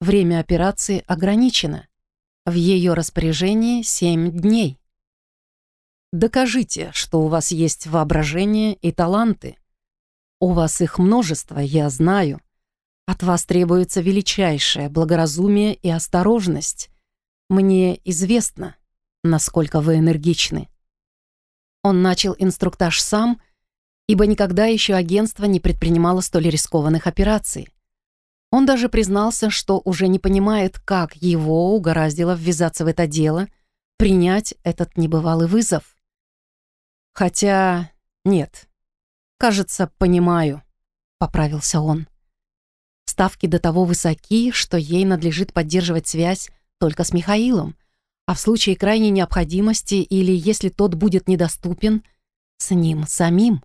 время операции ограничено. В ее распоряжении семь дней. Докажите, что у вас есть воображение и таланты. У вас их множество, я знаю. От вас требуется величайшее благоразумие и осторожность. Мне известно, насколько вы энергичны. Он начал инструктаж сам, ибо никогда еще агентство не предпринимало столь рискованных операций. Он даже признался, что уже не понимает, как его угораздило ввязаться в это дело, принять этот небывалый вызов. Хотя нет, кажется, понимаю, поправился он. Ставки до того высоки, что ей надлежит поддерживать связь только с Михаилом, а в случае крайней необходимости или если тот будет недоступен, с ним самим.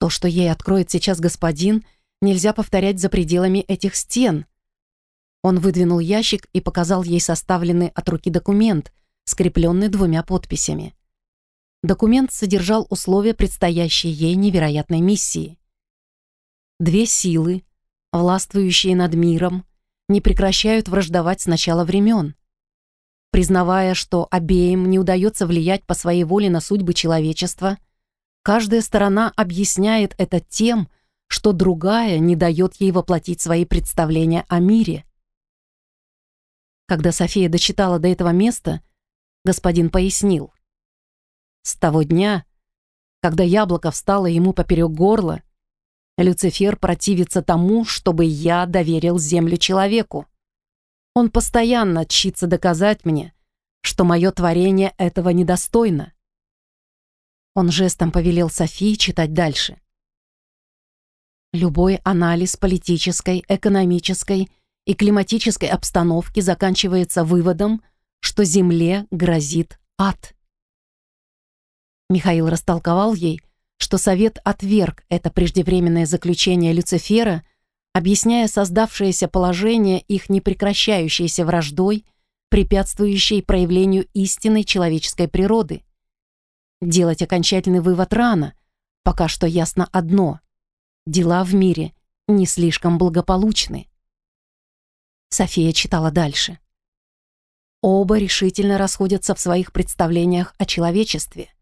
То, что ей откроет сейчас господин, нельзя повторять за пределами этих стен. Он выдвинул ящик и показал ей составленный от руки документ, скрепленный двумя подписями. Документ содержал условия предстоящей ей невероятной миссии. Две силы, властвующие над миром, не прекращают враждовать с начала времен. Признавая, что обеим не удается влиять по своей воле на судьбы человечества, каждая сторона объясняет это тем, что другая не дает ей воплотить свои представления о мире. Когда София дочитала до этого места, господин пояснил. С того дня, когда яблоко встало ему поперек горла, Люцифер противится тому, чтобы я доверил землю человеку. Он постоянно чится доказать мне, что мое творение этого недостойно. Он жестом повелел Софии читать дальше. Любой анализ политической, экономической и климатической обстановки заканчивается выводом, что Земле грозит ад. Михаил растолковал ей, что Совет отверг это преждевременное заключение Люцифера, объясняя создавшееся положение их непрекращающейся враждой, препятствующей проявлению истинной человеческой природы. Делать окончательный вывод рано, пока что ясно одно – дела в мире не слишком благополучны. София читала дальше. Оба решительно расходятся в своих представлениях о человечестве –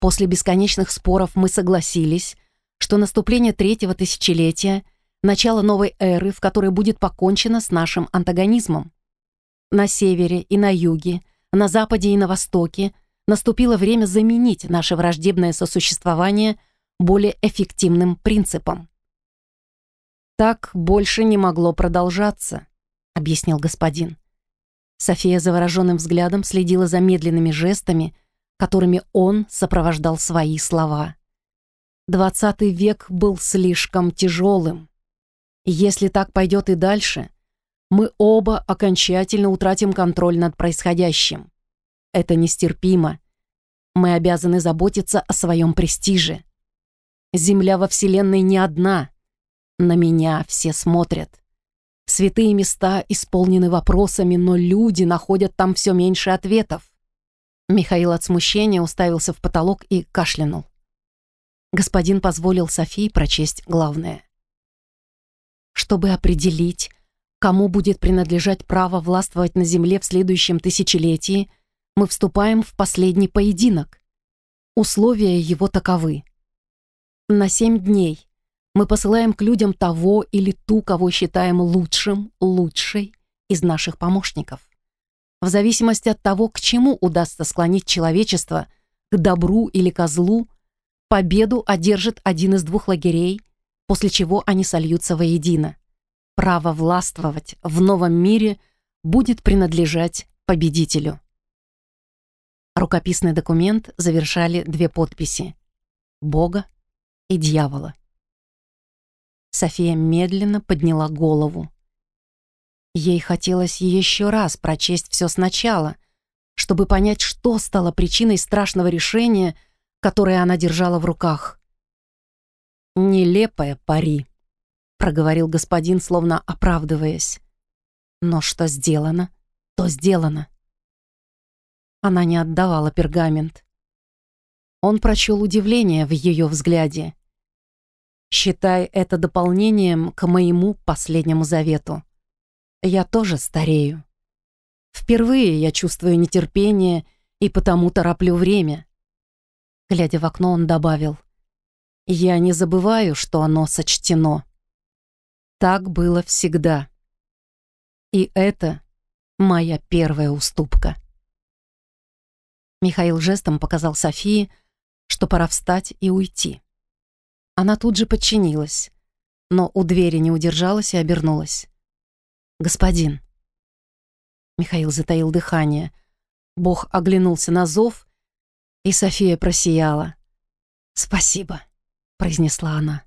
После бесконечных споров мы согласились, что наступление третьего тысячелетия — начало новой эры, в которой будет покончено с нашим антагонизмом. На севере и на юге, на западе и на востоке наступило время заменить наше враждебное сосуществование более эффективным принципом. «Так больше не могло продолжаться», — объяснил господин. София завороженным взглядом следила за медленными жестами — которыми он сопровождал свои слова. Двадцатый век был слишком тяжелым. Если так пойдет и дальше, мы оба окончательно утратим контроль над происходящим. Это нестерпимо. Мы обязаны заботиться о своем престиже. Земля во Вселенной не одна. На меня все смотрят. Святые места исполнены вопросами, но люди находят там все меньше ответов. Михаил от смущения уставился в потолок и кашлянул. Господин позволил Софии прочесть главное. Чтобы определить, кому будет принадлежать право властвовать на земле в следующем тысячелетии, мы вступаем в последний поединок. Условия его таковы. На семь дней мы посылаем к людям того или ту, кого считаем лучшим, лучшей из наших помощников. В зависимости от того, к чему удастся склонить человечество, к добру или козлу, победу одержит один из двух лагерей, после чего они сольются воедино. Право властвовать в новом мире будет принадлежать победителю. Рукописный документ завершали две подписи — Бога и дьявола. София медленно подняла голову. Ей хотелось еще раз прочесть все сначала, чтобы понять, что стало причиной страшного решения, которое она держала в руках. «Нелепая пари», — проговорил господин, словно оправдываясь. «Но что сделано, то сделано». Она не отдавала пергамент. Он прочел удивление в ее взгляде. Считай это дополнением к моему последнему завету. Я тоже старею. Впервые я чувствую нетерпение и потому тороплю время. Глядя в окно, он добавил. Я не забываю, что оно сочтено. Так было всегда. И это моя первая уступка. Михаил жестом показал Софии, что пора встать и уйти. Она тут же подчинилась, но у двери не удержалась и обернулась. «Господин». Михаил затаил дыхание. Бог оглянулся на зов, и София просияла. «Спасибо», — произнесла она.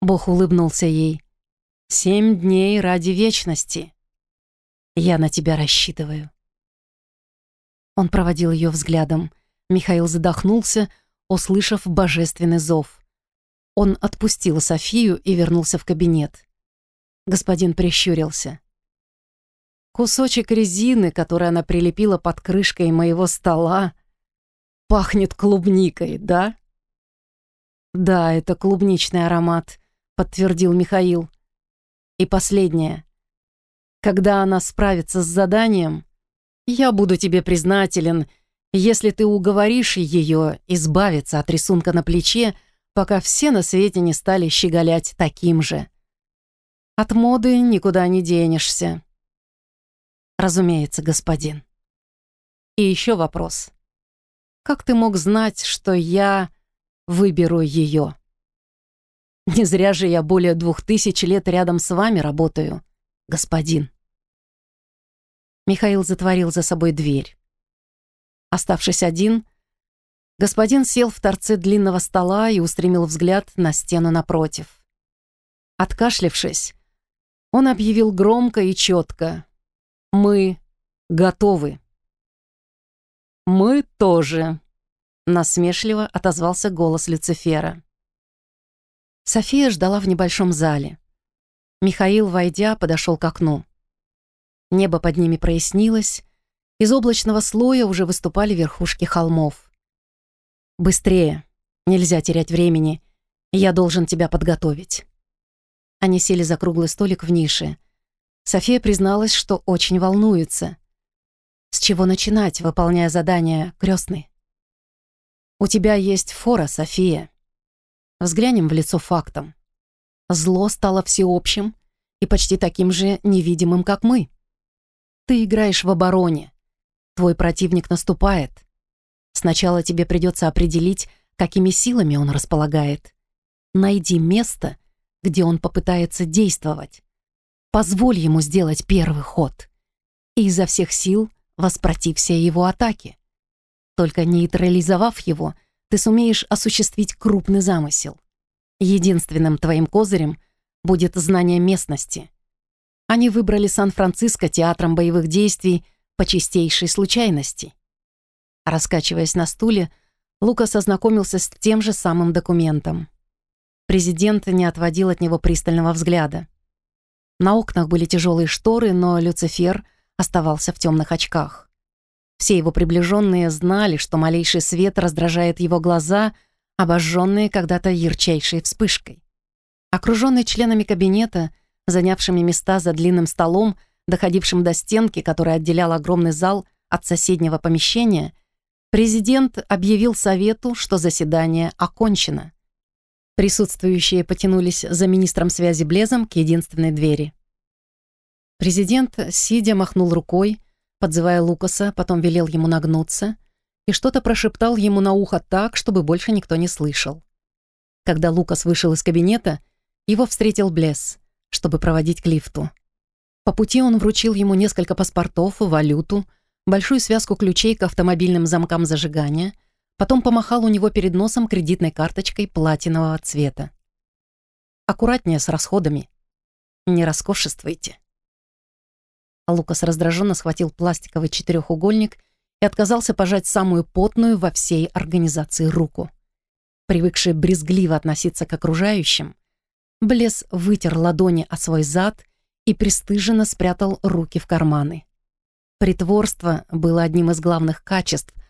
Бог улыбнулся ей. «Семь дней ради вечности. Я на тебя рассчитываю». Он проводил ее взглядом. Михаил задохнулся, услышав божественный зов. Он отпустил Софию и вернулся в кабинет. Господин прищурился. Кусочек резины, который она прилепила под крышкой моего стола, пахнет клубникой, да? Да, это клубничный аромат, подтвердил Михаил. И последнее. Когда она справится с заданием, я буду тебе признателен, если ты уговоришь ее избавиться от рисунка на плече пока все на свете не стали щеголять таким же. От моды никуда не денешься. Разумеется, господин. И еще вопрос. Как ты мог знать, что я выберу ее? Не зря же я более двух тысяч лет рядом с вами работаю, господин. Михаил затворил за собой дверь. Оставшись один, Господин сел в торце длинного стола и устремил взгляд на стену напротив. Откашлившись, он объявил громко и четко. «Мы готовы». «Мы тоже», — насмешливо отозвался голос Люцифера. София ждала в небольшом зале. Михаил, войдя, подошел к окну. Небо под ними прояснилось, из облачного слоя уже выступали верхушки холмов. «Быстрее! Нельзя терять времени. Я должен тебя подготовить». Они сели за круглый столик в нише. София призналась, что очень волнуется. С чего начинать, выполняя задание крестный? «У тебя есть фора, София. Взглянем в лицо фактом. Зло стало всеобщим и почти таким же невидимым, как мы. Ты играешь в обороне. Твой противник наступает. Сначала тебе придется определить, какими силами он располагает. Найди место, где он попытается действовать. Позволь ему сделать первый ход. И изо всех сил воспротився его атаке. Только нейтрализовав его, ты сумеешь осуществить крупный замысел. Единственным твоим козырем будет знание местности. Они выбрали Сан-Франциско театром боевых действий по чистейшей случайности. Раскачиваясь на стуле, Лукас ознакомился с тем же самым документом. Президент не отводил от него пристального взгляда. На окнах были тяжелые шторы, но Люцифер оставался в темных очках. Все его приближенные знали, что малейший свет раздражает его глаза, обожженные когда-то ярчайшей вспышкой. Окруженный членами кабинета, занявшими места за длинным столом, доходившим до стенки, которая отделял огромный зал от соседнего помещения, президент объявил Совету, что заседание окончено. Присутствующие потянулись за министром связи Блезом к единственной двери. Президент, сидя, махнул рукой, подзывая Лукаса, потом велел ему нагнуться и что-то прошептал ему на ухо так, чтобы больше никто не слышал. Когда Лукас вышел из кабинета, его встретил Блесс, чтобы проводить к лифту. По пути он вручил ему несколько паспортов, валюту, большую связку ключей к автомобильным замкам зажигания — Потом помахал у него перед носом кредитной карточкой платинового цвета. «Аккуратнее с расходами. Не роскошествуйте». Лукас раздраженно схватил пластиковый четырехугольник и отказался пожать самую потную во всей организации руку. Привыкший брезгливо относиться к окружающим, Блес вытер ладони о свой зад и пристыженно спрятал руки в карманы. Притворство было одним из главных качеств —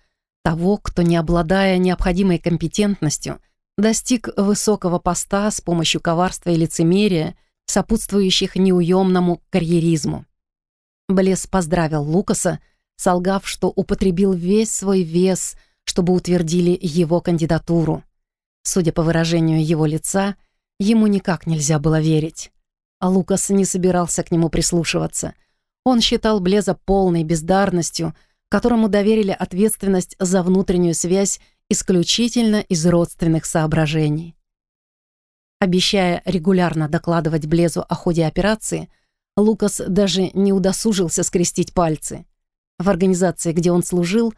того, кто, не обладая необходимой компетентностью, достиг высокого поста с помощью коварства и лицемерия, сопутствующих неуемному карьеризму. Блес поздравил Лукаса, солгав, что употребил весь свой вес, чтобы утвердили его кандидатуру. Судя по выражению его лица, ему никак нельзя было верить. А Лукас не собирался к нему прислушиваться. Он считал Блеза полной бездарностью, которому доверили ответственность за внутреннюю связь исключительно из родственных соображений. Обещая регулярно докладывать Блезу о ходе операции, Лукас даже не удосужился скрестить пальцы. В организации, где он служил,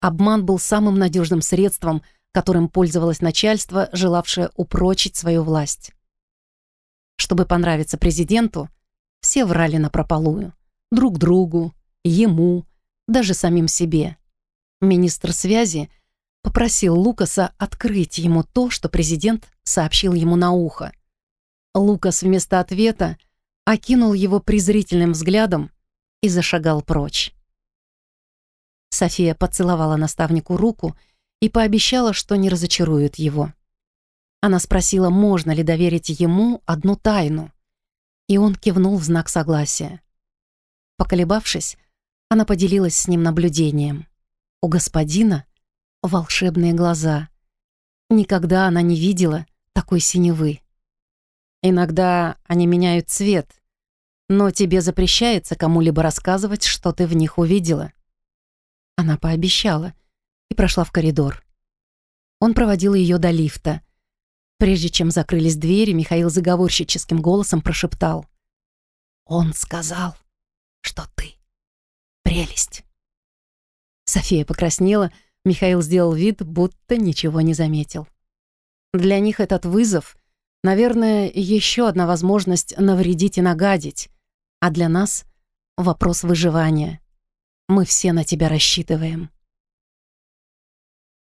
обман был самым надежным средством, которым пользовалось начальство, желавшее упрочить свою власть. Чтобы понравиться президенту, все врали напропалую. Друг другу, ему, даже самим себе. Министр связи попросил Лукаса открыть ему то, что президент сообщил ему на ухо. Лукас вместо ответа окинул его презрительным взглядом и зашагал прочь. София поцеловала наставнику руку и пообещала, что не разочарует его. Она спросила, можно ли доверить ему одну тайну, и он кивнул в знак согласия. Поколебавшись, она поделилась с ним наблюдением. У господина волшебные глаза. Никогда она не видела такой синевы. Иногда они меняют цвет, но тебе запрещается кому-либо рассказывать, что ты в них увидела. Она пообещала и прошла в коридор. Он проводил ее до лифта. Прежде чем закрылись двери, Михаил заговорщическим голосом прошептал. «Он сказал, что ты Прелесть. София покраснела, Михаил сделал вид, будто ничего не заметил. Для них этот вызов, наверное, еще одна возможность навредить и нагадить, а для нас — вопрос выживания. Мы все на тебя рассчитываем.